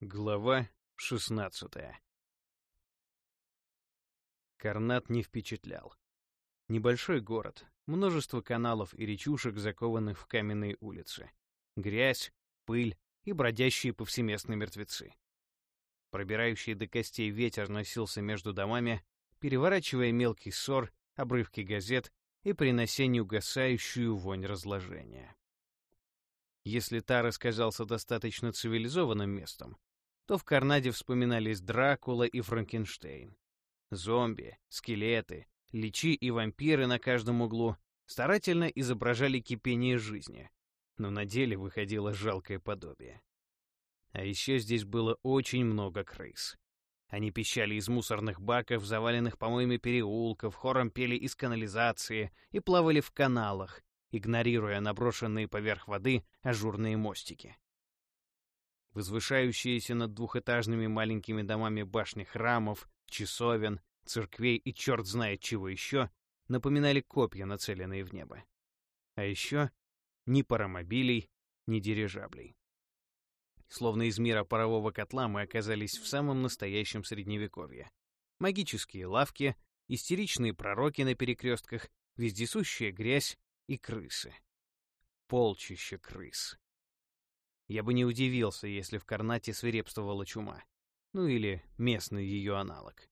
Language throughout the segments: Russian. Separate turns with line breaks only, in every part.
Глава 16 Карнат не впечатлял. Небольшой город, множество каналов и речушек, закованных в каменные улицы. Грязь, пыль и бродящие повсеместно мертвецы. Пробирающий до костей ветер носился между домами, переворачивая мелкий ссор, обрывки газет и принося неугасающую вонь разложения. Если Тарас казался достаточно цивилизованным местом, то в Карнаде вспоминались Дракула и Франкенштейн. Зомби, скелеты, личи и вампиры на каждом углу старательно изображали кипение жизни, но на деле выходило жалкое подобие. А еще здесь было очень много крыс. Они пищали из мусорных баков, заваленных помоями переулков, хором пели из канализации и плавали в каналах, игнорируя наброшенные поверх воды ажурные мостики. Возвышающиеся над двухэтажными маленькими домами башни храмов, часовен, церквей и черт знает чего еще, напоминали копья, нацеленные в небо. А еще ни паромобилей, ни дирижаблей. Словно из мира парового котла мы оказались в самом настоящем средневековье. Магические лавки, истеричные пророки на перекрестках, вездесущая грязь и крысы. Полчища крыс. Я бы не удивился, если в Карнате свирепствовала чума. Ну или местный ее аналог.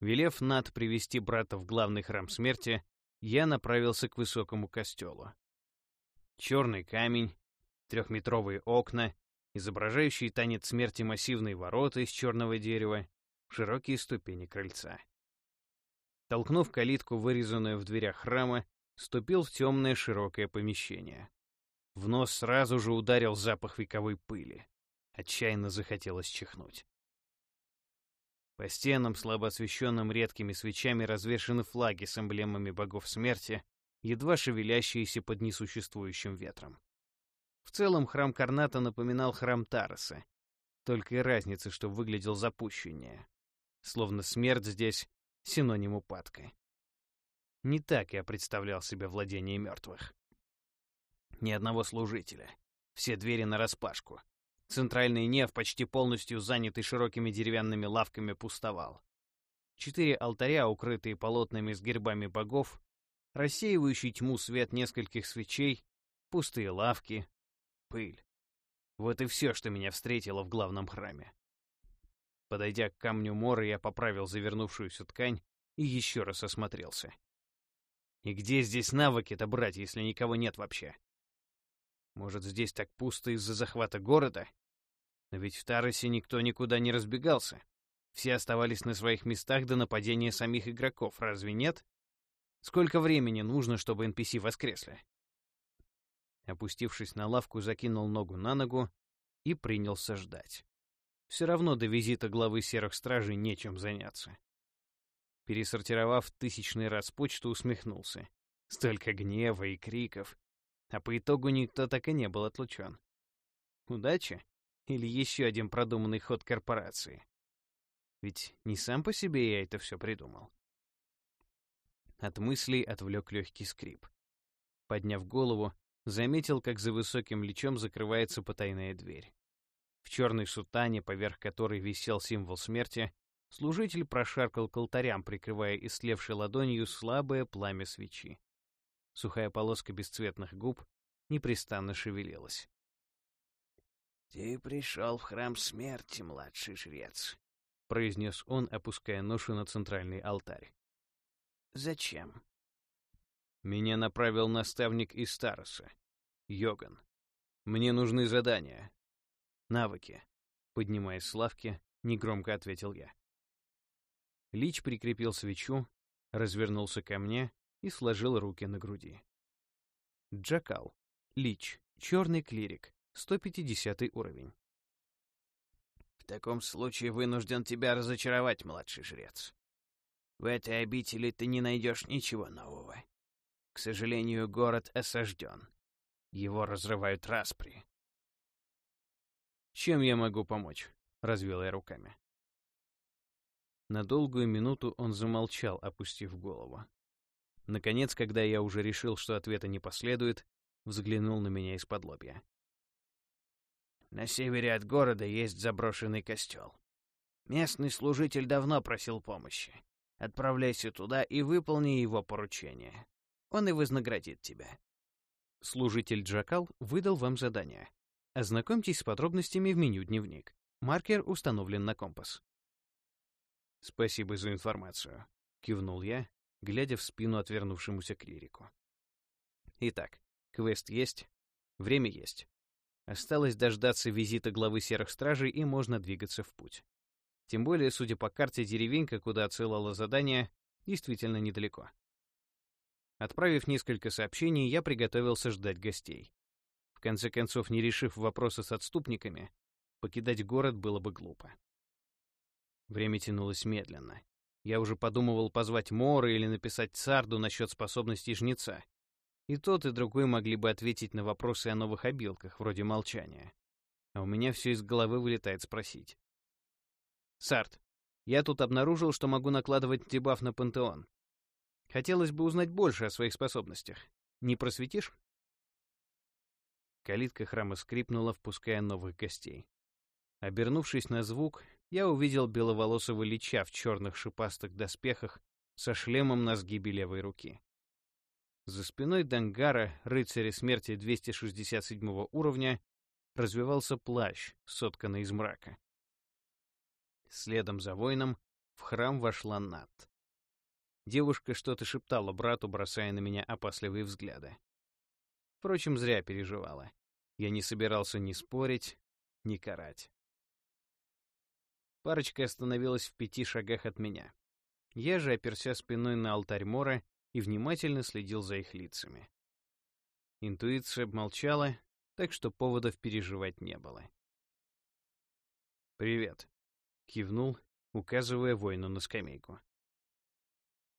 Велев Над привести брата в главный храм смерти, я направился к высокому костелу. Черный камень, трехметровые окна, изображающие танец смерти массивные ворота из черного дерева, широкие ступени крыльца. Толкнув калитку, вырезанную в дверях храма, ступил в темное широкое помещение. В нос сразу же ударил запах вековой пыли. Отчаянно захотелось чихнуть. По стенам, слабо освещенным редкими свечами, развешаны флаги с эмблемами богов смерти, едва шевелящиеся под несуществующим ветром. В целом храм Карната напоминал храм Тараса, только и разница, что выглядел запущеннее. Словно смерть здесь — синоним упадка. Не так я представлял себе владение мертвых. Ни одного служителя. Все двери нараспашку. Центральный неф, почти полностью занятый широкими деревянными лавками, пустовал. Четыре алтаря, укрытые полотнами с гербами богов, рассеивающий тьму свет нескольких свечей, пустые лавки, пыль. Вот и все, что меня встретило в главном храме. Подойдя к камню мора, я поправил завернувшуюся ткань и еще раз осмотрелся. И где здесь навыки-то брать, если никого нет вообще? Может, здесь так пусто из-за захвата города? Но ведь в Таросе никто никуда не разбегался. Все оставались на своих местах до нападения самих игроков, разве нет? Сколько времени нужно, чтобы NPC воскресли? Опустившись на лавку, закинул ногу на ногу и принялся ждать. Все равно до визита главы Серых Стражей нечем заняться. Пересортировав тысячный раз почту, усмехнулся. Столько гнева и криков а по итогу никто так и не был отлучен. Удача? Или еще один продуманный ход корпорации? Ведь не сам по себе я это все придумал. От мыслей отвлек легкий скрип. Подняв голову, заметил, как за высоким лечом закрывается потайная дверь. В черной сутане, поверх которой висел символ смерти, служитель прошаркал к алтарям, прикрывая истлевшей ладонью слабое пламя свечи. Сухая полоска бесцветных губ непрестанно шевелилась.
«Ты пришел в храм смерти, младший жрец», — произнес
он, опуская ношу на центральный алтарь.
«Зачем?»
Меня направил наставник из Староса, Йоган. Мне нужны задания. Навыки. Поднимаясь с лавки, негромко ответил я. Лич прикрепил свечу, развернулся ко мне и сложил руки на груди. Джакал. Лич. Черный клирик. 150 уровень.
В таком случае вынужден тебя разочаровать, младший жрец. В этой обители ты не найдешь ничего нового. К сожалению, город осажден. Его разрывают распри.
«Чем я могу помочь?» — развел я руками. На долгую минуту он замолчал, опустив голову. Наконец, когда я уже решил, что ответа не последует, взглянул на меня из-под лобья.
На севере от города есть заброшенный костел. Местный служитель давно просил помощи. Отправляйся туда и выполни его поручение. Он и вознаградит тебя.
Служитель Джакал выдал вам задание. Ознакомьтесь с подробностями в меню «Дневник». Маркер установлен на компас. «Спасибо за информацию», — кивнул я, глядя в спину отвернувшемуся клирику. «Итак, квест есть, время есть. Осталось дождаться визита главы Серых Стражей, и можно двигаться в путь. Тем более, судя по карте, деревенька, куда отсылало задание, действительно недалеко. Отправив несколько сообщений, я приготовился ждать гостей. В конце концов, не решив вопросы с отступниками, покидать город было бы глупо. Время тянулось медленно. Я уже подумывал позвать Мора или написать Царду насчет способностей жнеца. И тот, и другой могли бы ответить на вопросы о новых обилках, вроде молчания. А у меня все из головы вылетает спросить. «Сард, я тут обнаружил, что могу накладывать дебаф на пантеон. Хотелось бы узнать больше о своих способностях. Не просветишь?» Калитка храма скрипнула, впуская новых гостей. Обернувшись на звук, я увидел беловолосого лича в черных шипастых доспехах со шлемом на сгибе левой руки. За спиной Дангара, рыцаря смерти 267 уровня, развивался плащ, сотканный из мрака. Следом за воином в храм вошла Нат. Девушка что-то шептала брату, бросая на меня опасливые взгляды. Впрочем, зря переживала. Я не собирался ни спорить, ни карать. Парочка остановилась в пяти шагах от меня. Я же, оперся спиной на алтарь Мора, и внимательно следил за их лицами. Интуиция молчала, так что поводов переживать не было. «Привет», — кивнул, указывая воину на скамейку.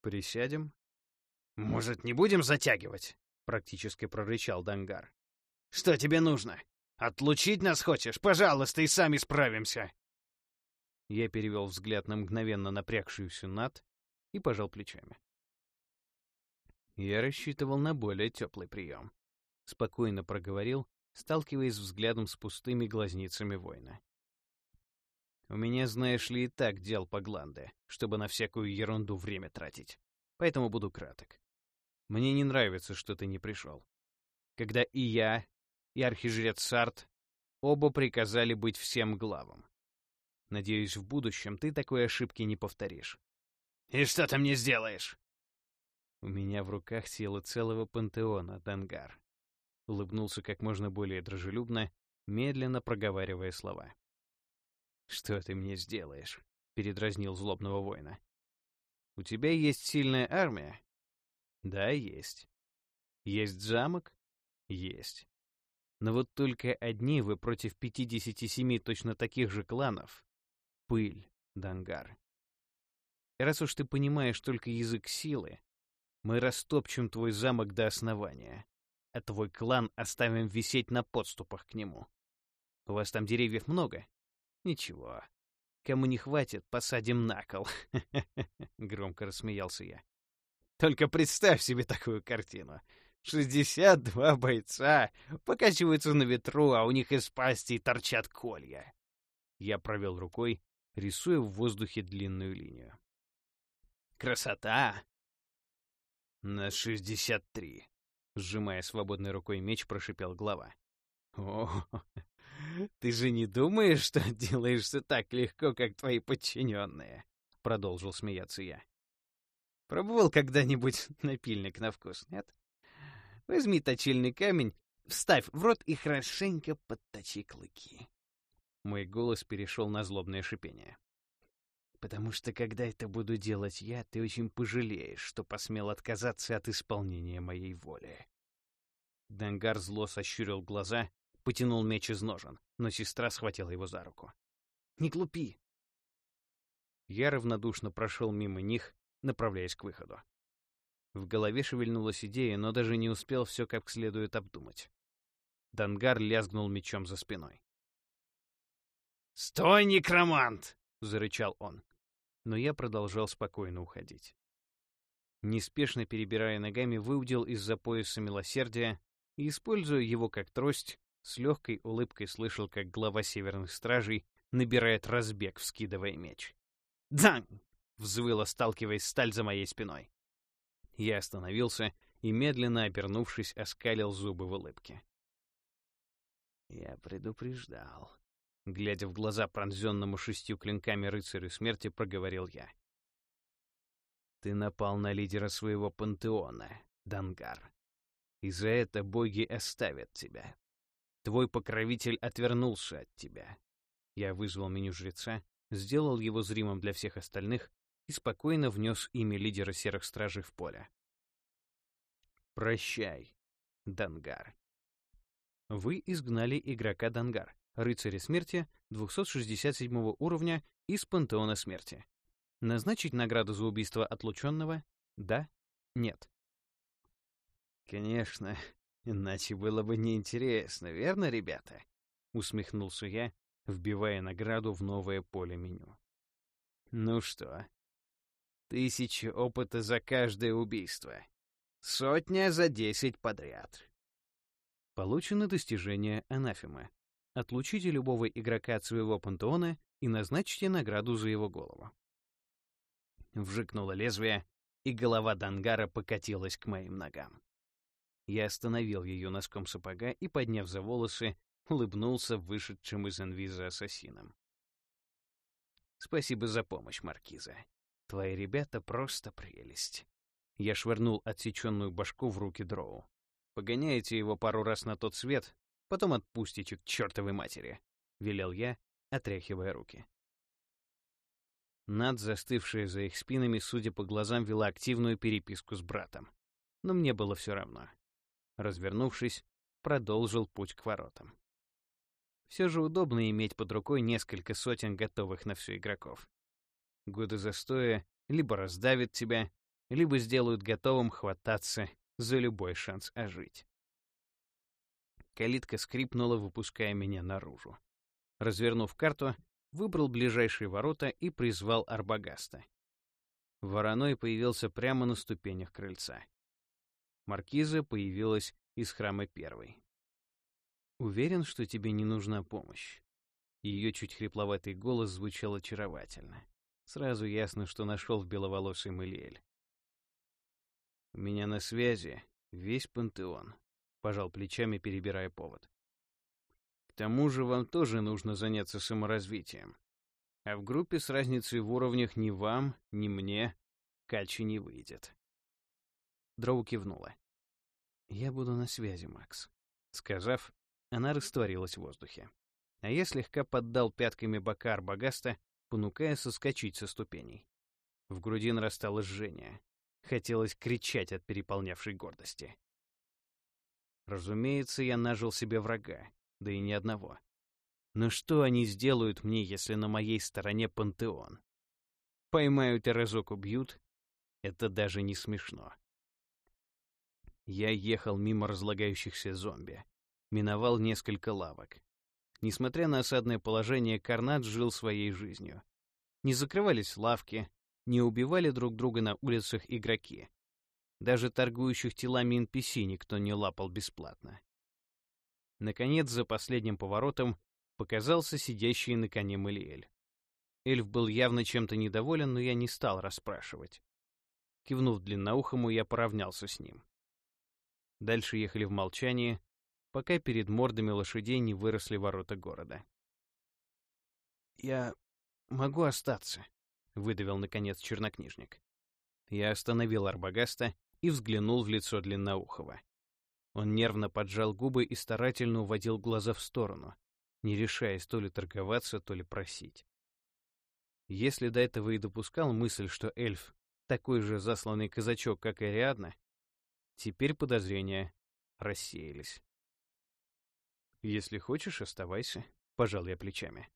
«Присядем?»
«Может, не будем затягивать?» — практически прорычал Дангар. «Что тебе нужно? Отлучить нас хочешь? Пожалуйста, и сами справимся!»
Я перевел взгляд на мгновенно напрягшуюся Над и пожал плечами. Я рассчитывал на более теплый прием. Спокойно проговорил, сталкиваясь взглядом с пустыми глазницами воина. У меня, знаешь ли, и так дел по гланде, чтобы на всякую ерунду время тратить. Поэтому буду краток. Мне не нравится, что ты не пришел. Когда и я, и архижрец Сарт оба приказали быть всем главам. Надеюсь, в будущем ты такой ошибки не повторишь.
«И что ты мне сделаешь?»
У меня в руках сила целого пантеона, Дангар. Улыбнулся как можно более дружелюбно, медленно проговаривая слова. «Что ты мне сделаешь?» — передразнил злобного воина. «У тебя есть сильная армия?» «Да, есть. Есть замок?» «Есть. Но вот только одни вы против 57 точно таких же кланов. Пыль, Дангар. И раз уж ты понимаешь только язык силы, мы растопчем твой замок до основания, а твой клан оставим висеть на подступах к нему. У вас там деревьев много? Ничего. Кому не хватит, посадим на кол. Громко рассмеялся я. Только представь себе такую картину. Шестьдесят два бойца покачиваются на ветру, а у них из пасти торчат колья. Я провел рукой, рисуя в воздухе длинную линию. Красота!
«На шестьдесят три», — сжимая свободной рукой меч, прошипел глава.
«О, ты же не думаешь, что делаешься так легко, как твои подчиненные?» — продолжил смеяться я. «Пробовал когда-нибудь напильник на вкус, нет? Возьми точильный камень, вставь в рот и хорошенько подточи клыки». Мой голос перешел на злобное шипение потому что когда это буду делать я, ты очень пожалеешь, что посмел отказаться от исполнения моей воли». Дангар зло сощурил глаза, потянул меч из ножен, но сестра схватила его за руку. «Не глупи!» Я равнодушно прошел мимо них, направляясь к выходу. В голове шевельнулась идея, но даже не успел все как следует обдумать. Дангар лязгнул мечом за спиной.
«Стой, некромант!» — зарычал он
но я продолжал спокойно уходить. Неспешно перебирая ногами, выудил из-за пояса милосердия и, используя его как трость, С легкой улыбкой слышал, как глава северных стражей набирает разбег, вскидывая меч. «Дзанг!» — взвыла, сталкиваясь сталь за моей спиной. Я остановился и, медленно обернувшись, оскалил зубы в улыбке. Я предупреждал. Глядя в глаза пронзенному шестью клинками рыцарю смерти, проговорил я. Ты напал на лидера своего пантеона, Дангар. И за это боги оставят тебя. Твой покровитель отвернулся от тебя. Я вызвал меню жреца, сделал его зримым для всех остальных и спокойно внес имя лидера серых стражей в поле. «Прощай, Дангар». Вы изгнали игрока Дангар, рыцаря смерти 267 уровня из пантеона смерти. Назначить награду за убийство отлученного? Да? Нет? Конечно, иначе было бы неинтересно, верно, ребята? Усмехнулся я, вбивая награду в новое поле меню. Ну что, тысяча опыта за каждое убийство. Сотня за десять подряд. Получено достижение анафемы. Отлучите любого игрока от своего пантеона и назначьте награду за его голову. Вжикнуло лезвие, и голова Дангара покатилась к моим ногам. Я остановил ее носком сапога и, подняв за волосы, улыбнулся вышедшим из инвиза ассасинам. «Спасибо за помощь, Маркиза. Твои ребята просто прелесть». Я швырнул отсеченную башку в руки Дроу. Погоняете его пару раз на тот свет, потом отпустите к чертовой матери», — велел я, отряхивая руки. Над, застывшая за их спинами, судя по глазам, вела активную переписку с братом. Но мне было все равно. Развернувшись, продолжил путь к воротам. Все же удобно иметь под рукой несколько сотен готовых на все игроков. Годы застоя либо раздавят тебя, либо сделают готовым хвататься за любой шанс ожить. Калитка скрипнула, выпуская меня наружу. Развернув карту, выбрал ближайшие ворота и призвал Арбагаста. Вороной появился прямо на ступенях крыльца. Маркиза появилась из храма первой. «Уверен, что тебе не нужна помощь». Ее чуть хрипловатый голос звучал очаровательно. Сразу ясно, что нашел в беловолосый Мэлиэль. У меня на связи весь пантеон, пожал плечами, перебирая повод. К тому же вам тоже нужно заняться саморазвитием. А в группе с разницей в уровнях ни вам, ни мне качи не выйдет. Дроу кивнула. «Я буду на связи, Макс». Сказав, она растворилась в воздухе. А я слегка поддал пятками бока Арбагаста, понукая соскочить со ступеней. В груди нарастало жжение. Хотелось кричать от переполнявшей гордости. Разумеется, я нажил себе врага, да и не одного. Но что они сделают мне, если на моей стороне пантеон? Поймают и разок убьют? Это даже не смешно. Я ехал мимо разлагающихся зомби. Миновал несколько лавок. Несмотря на осадное положение, Карнат жил своей жизнью. Не закрывались лавки, не убивали друг друга на улицах игроки. Даже торгующих телами NPC никто не лапал бесплатно. Наконец, за последним поворотом показался сидящий на коне Малиэль. Эльф был явно чем-то недоволен, но я не стал расспрашивать. Кивнув длинноухому, я поравнялся с ним. Дальше ехали в молчании, пока перед мордами лошадей не выросли ворота города. «Я могу остаться?» — выдавил, наконец, чернокнижник. Я остановил Арбагаста и взглянул в лицо Длинноухова. Он нервно поджал губы и старательно уводил глаза в сторону, не решаясь то ли торговаться, то ли просить. Если до этого и допускал мысль, что эльф — такой же засланный казачок, как и Ариадна, теперь подозрения рассеялись. «Если хочешь, оставайся», — пожал я плечами.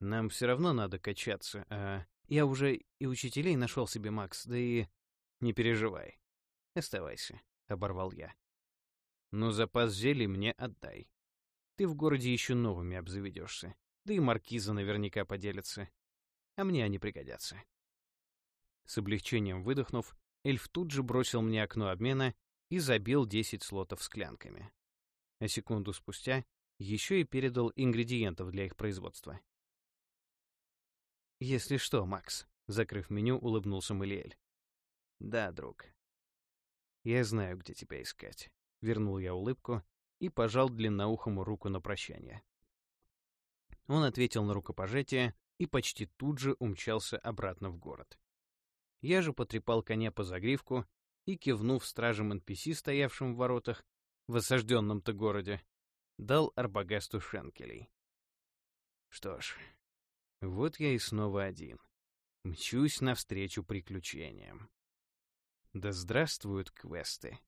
«Нам все равно надо качаться, а я уже и учителей нашел себе, Макс, да и... Не переживай. Оставайся, — оборвал я. Но запас зелий мне отдай. Ты в городе еще новыми обзаведешься. Да и маркиза наверняка поделится. А мне они пригодятся. С облегчением выдохнув, эльф тут же бросил мне окно обмена и забил 10 слотов склянками. А секунду спустя Еще и передал ингредиентов для их производства. «Если что, Макс», — закрыв меню, улыбнулся Малиэль.
«Да, друг».
«Я знаю, где тебя искать», — вернул я улыбку и пожал длинноухому руку на прощание. Он ответил на рукопожатие и почти тут же умчался обратно в город. Я же потрепал коня по загривку и, кивнув стражам NPC, стоявшим в воротах, в осажденном-то городе, дал Арбагасту шенкелей. Что ж, вот я и снова один. Мчусь навстречу приключениям. Да здравствуют квесты!